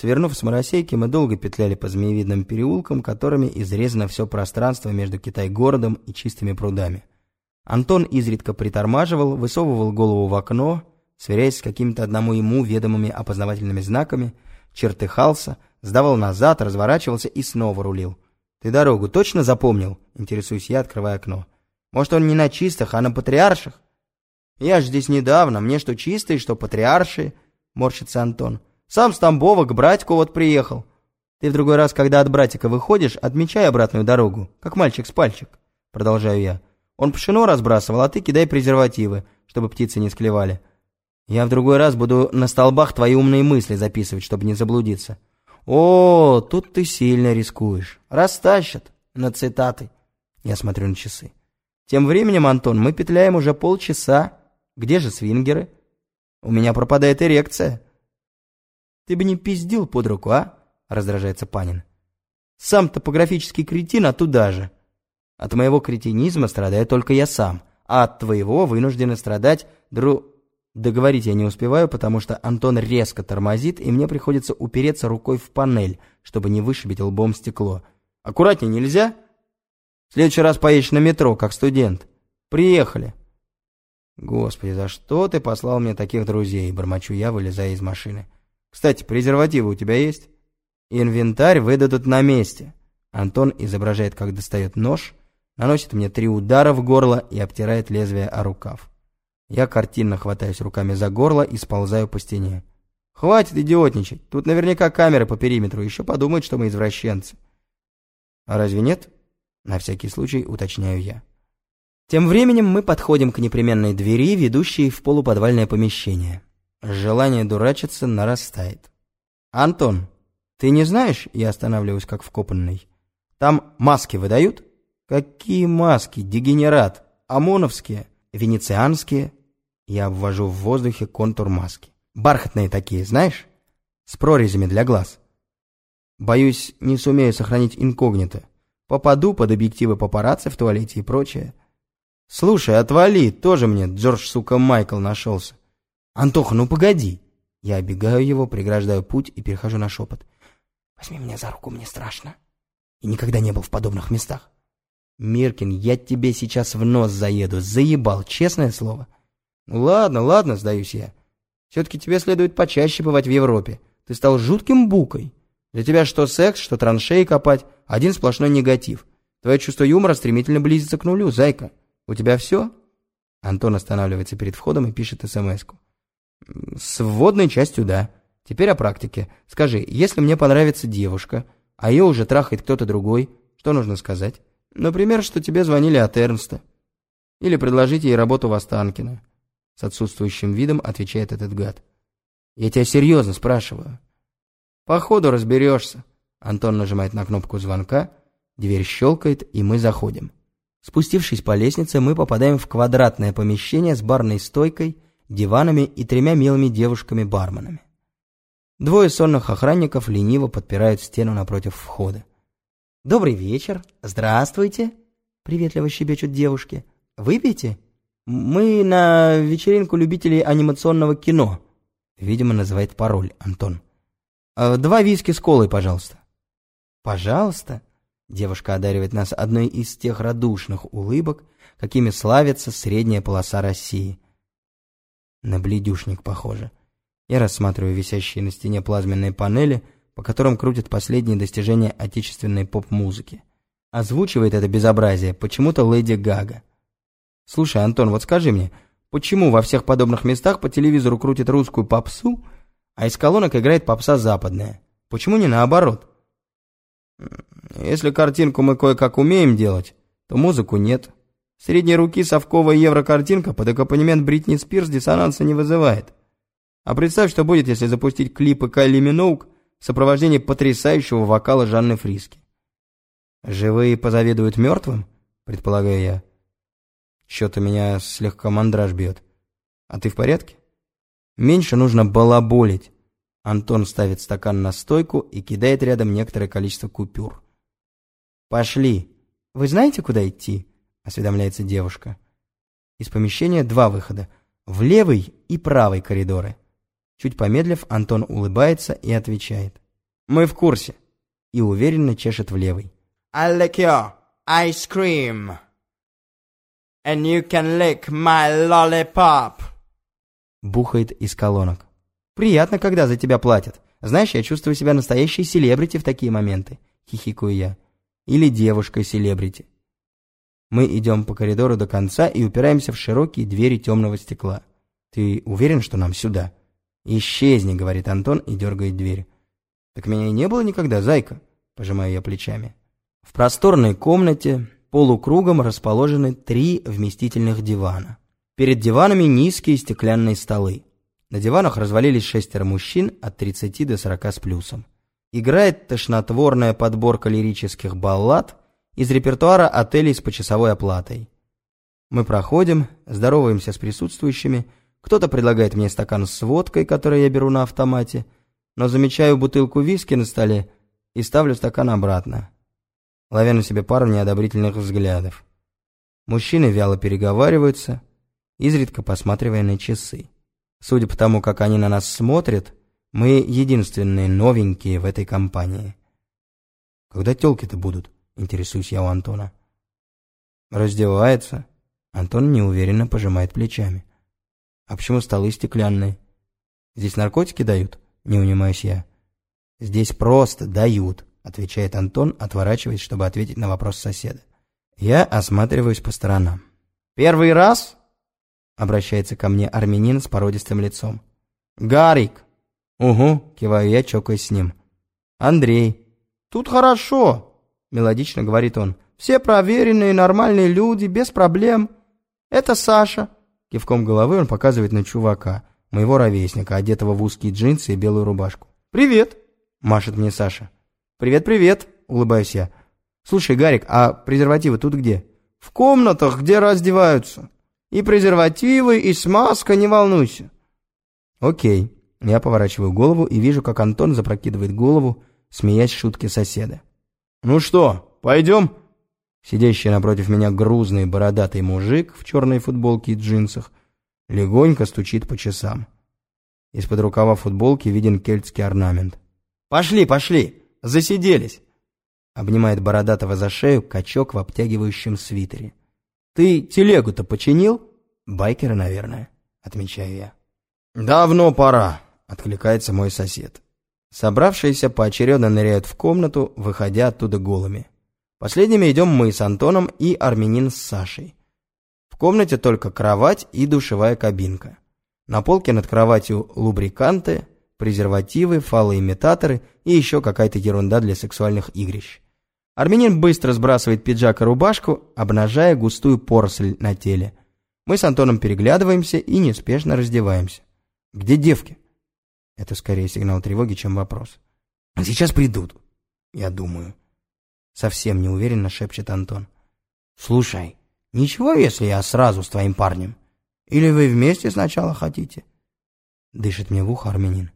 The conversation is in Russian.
Свернув с Моросейки, мы долго петляли по змеевидным переулкам, которыми изрезано все пространство между Китай-городом и чистыми прудами. Антон изредка притормаживал, высовывал голову в окно, сверяясь с какими-то одному ему ведомыми опознавательными знаками, чертыхался, сдавал назад, разворачивался и снова рулил. «Ты дорогу точно запомнил?» — интересуюсь я, открывая окно. «Может, он не на чистых, а на патриарших?» «Я ж здесь недавно, мне что чистые, что патриаршие», — морщится Антон. «Сам с Тамбова к братику вот приехал». «Ты в другой раз, когда от братика выходишь, отмечай обратную дорогу, как мальчик с пальчик», — продолжаю я. «Он пшено разбрасывал, а ты кидай презервативы, чтобы птицы не склевали. Я в другой раз буду на столбах твои умные мысли записывать, чтобы не заблудиться». «О, тут ты сильно рискуешь. Растащат на цитаты». Я смотрю на часы. Тем временем, Антон, мы петляем уже полчаса. Где же свингеры? У меня пропадает эрекция. Ты бы не пиздил под руку, а? Раздражается Панин. Сам топографический кретин, а туда же. От моего кретинизма страдаю только я сам, а от твоего вынуждены страдать дру... Договорить я не успеваю, потому что Антон резко тормозит, и мне приходится упереться рукой в панель, чтобы не вышибить лбом стекло. Аккуратнее нельзя? В следующий раз поедешь на метро, как студент. Приехали. Господи, за что ты послал мне таких друзей? Бормочу я, вылезая из машины. Кстати, презервативы у тебя есть? Инвентарь выдадут на месте. Антон изображает, как достает нож, наносит мне три удара в горло и обтирает лезвие о рукав. Я картинно хватаюсь руками за горло и сползаю по стене. «Хватит идиотничать. Тут наверняка камеры по периметру. Еще подумают, что мы извращенцы». «А разве нет?» На всякий случай уточняю я. Тем временем мы подходим к непременной двери, ведущей в полуподвальное помещение. Желание дурачиться нарастает. «Антон, ты не знаешь?» Я останавливаюсь как вкопанный. «Там маски выдают?» «Какие маски? Дегенерат. ОМОНовские? Венецианские?» Я обвожу в воздухе контур маски. «Бархатные такие, знаешь? С прорезями для глаз. Боюсь, не сумею сохранить инкогнито. Попаду под объективы папарацци в туалете и прочее. Слушай, отвали, тоже мне Джордж, сука, Майкл нашелся. Антоха, ну погоди. Я обегаю его, преграждаю путь и перехожу на шепот. Возьми меня за руку, мне страшно. И никогда не был в подобных местах. Миркин, я тебе сейчас в нос заеду, заебал, честное слово. Ну ладно, ладно, сдаюсь я. Все-таки тебе следует почаще бывать в Европе. Ты стал жутким букой. Для тебя что секс, что траншеи копать, один сплошной негатив. Твое чувство юмора стремительно близится к нулю, зайка. У тебя все? Антон останавливается перед входом и пишет смс-ку. С вводной частью да. Теперь о практике. Скажи, если мне понравится девушка, а ее уже трахает кто-то другой, что нужно сказать? Например, что тебе звонили от Эрнста. Или предложить ей работу в Останкино. С отсутствующим видом отвечает этот гад. Я тебя серьезно спрашиваю. По ходу разберешься. Антон нажимает на кнопку звонка, дверь щелкает, и мы заходим. Спустившись по лестнице, мы попадаем в квадратное помещение с барной стойкой, диванами и тремя милыми девушками-барменами. Двое сонных охранников лениво подпирают стену напротив входа. «Добрый вечер! Здравствуйте!» — приветливо щебечут девушки. «Выпейте?» «Мы на вечеринку любителей анимационного кино», — видимо, называет пароль Антон. Э, «Два виски с колой, пожалуйста». «Пожалуйста». Девушка одаривает нас одной из тех радушных улыбок, какими славится средняя полоса России. На бледюшник похоже. Я рассматриваю висящие на стене плазменные панели, по которым крутят последние достижения отечественной поп-музыки. Озвучивает это безобразие почему-то Леди Гага. Слушай, Антон, вот скажи мне, почему во всех подобных местах по телевизору крутят русскую попсу, а из колонок играет попса западная. Почему не наоборот? Если картинку мы кое-как умеем делать, то музыку нет. Средней руки совковая еврокартинка под аккомпанемент Бритни Спирс диссонанса не вызывает. А представь, что будет, если запустить клипы Кайли Миноук в сопровождении потрясающего вокала Жанны Фриски. «Живые позавидуют мертвым?» — предполагаю я. Что-то меня слегка мандраж бьет. А ты в порядке? Меньше нужно балаболить. Антон ставит стакан на стойку и кидает рядом некоторое количество купюр. «Пошли. Вы знаете, куда идти?» — осведомляется девушка. Из помещения два выхода. В левый и правый коридоры. Чуть помедлив, Антон улыбается и отвечает. Мы в курсе. И уверенно чешет в левый. I lick your ice cream. And you can lick my lollipop. Бухает из колонок. Приятно, когда за тебя платят. Знаешь, я чувствую себя настоящей селебрити в такие моменты. Хихикаю я. Или девушкой-селебрити. Мы идем по коридору до конца и упираемся в широкие двери темного стекла. «Ты уверен, что нам сюда?» «Исчезни», — говорит Антон и дергает дверь. «Так меня и не было никогда, зайка», — пожимаю я плечами. В просторной комнате полукругом расположены три вместительных дивана. Перед диванами низкие стеклянные столы. На диванах развалились шестеро мужчин от 30 до 40 с плюсом. Играет тошнотворная подборка лирических баллад из репертуара отелей с почасовой оплатой. Мы проходим, здороваемся с присутствующими, кто-то предлагает мне стакан с водкой, который я беру на автомате, но замечаю бутылку виски на столе и ставлю стакан обратно, ловя на себе пару неодобрительных взглядов. Мужчины вяло переговариваются, изредка посматривая на часы. Судя по тому, как они на нас смотрят, мы единственные новенькие в этой компании. Когда тёлки-то будут? Интересуюсь я у Антона. Раздевается. Антон неуверенно пожимает плечами. А почему столы стеклянные? Здесь наркотики дают? Не унимаюсь я. Здесь просто дают, отвечает Антон, отворачиваясь, чтобы ответить на вопрос соседа. Я осматриваюсь по сторонам. Первый раз? Обращается ко мне армянин с породистым лицом. Гарик. Угу, киваю я, чокаясь с ним. Андрей. Тут хорошо, мелодично говорит он. «Все проверенные, нормальные люди, без проблем. Это Саша». Кивком головы он показывает на чувака, моего ровесника, одетого в узкие джинсы и белую рубашку. «Привет», — машет мне Саша. «Привет-привет», — улыбаюсь я. «Слушай, Гарик, а презервативы тут где?» «В комнатах, где раздеваются. И презервативы, и смазка, не волнуйся». «Окей». Я поворачиваю голову и вижу, как Антон запрокидывает голову, смеясь шутки соседа. «Ну что, пойдем?» Сидящий напротив меня грузный бородатый мужик в черной футболке и джинсах легонько стучит по часам. Из-под рукава футболки виден кельтский орнамент. «Пошли, пошли! Засиделись!» Обнимает бородатого за шею качок в обтягивающем свитере. «Ты телегу-то починил?» «Байкеры, наверное», — отмечаю я. «Давно пора», — откликается мой сосед. Собравшиеся поочередно ныряют в комнату, выходя оттуда голыми. Последними идем мы с Антоном и армянин с Сашей. В комнате только кровать и душевая кабинка. На полке над кроватью лубриканты, презервативы, фалоимитаторы и еще какая-то ерунда для сексуальных игрищ. Армянин быстро сбрасывает пиджак и рубашку, обнажая густую поросль на теле. Мы с Антоном переглядываемся и неспешно раздеваемся. «Где девки?» Это скорее сигнал тревоги, чем вопрос. А сейчас придут, я думаю. Совсем неуверенно шепчет Антон. Слушай, ничего, если я сразу с твоим парнем? Или вы вместе сначала хотите? Дышит мне в ухо армянин.